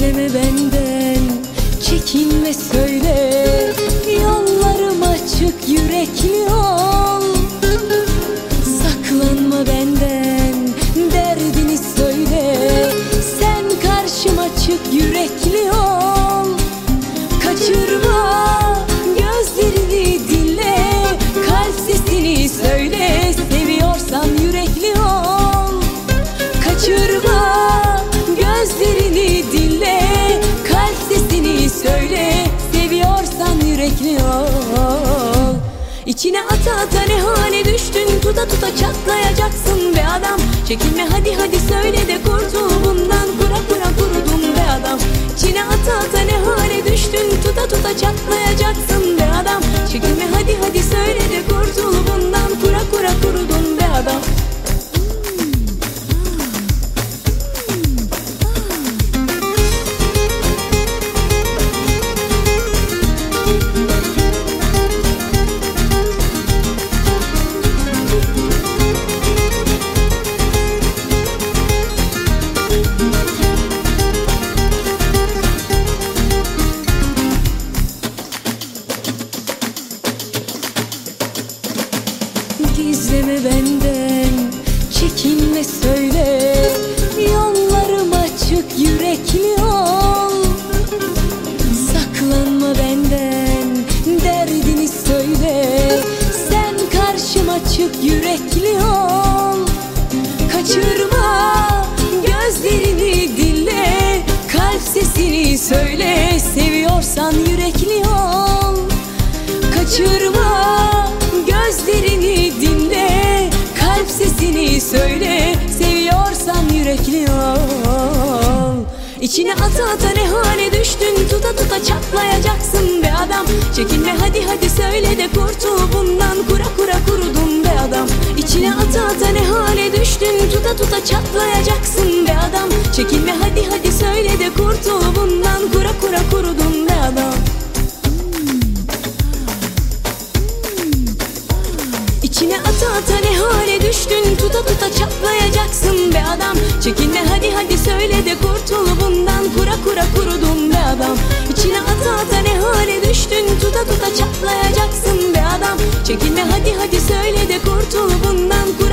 Gizleme benden, çekinme söyle. Yollarım açık yürekli ol İçine ata ata ne hale düştün? Tuta tuta çatlayacaksın be adam. Çekinme hadi hadi söyle Gizleme benden. Çekinme söyle Yollarım açık yürekli ol. Saklanma benden Derdini söyle. Sen karşıma çık yürekli ol. Kaçırma gözlerini dinle. Kalp sesini söyle Seviyorsan yürekli ol. Kaçırma yürekli ol İçine ata ata ne hale düştün? Tuta tuta çatlayacaksın be adam. Çekinme hadi hadi söyle de kurtul bundan. Kura kura kurudum be adam. İçine ata ata ne hale düştün? Tuta tuta çatlayacaksın be adam. Çekinme hadi hadi söyle de kurtul bundan. Kura kura kurudum be adam. İçine ata ata ne hale düştün? Tuta tuta çatlayacaksın hale düştün. Tuta tuta çatlayacaksın be adam. Çekinme hadi hadi söyle de kurtul bundan. Kurtul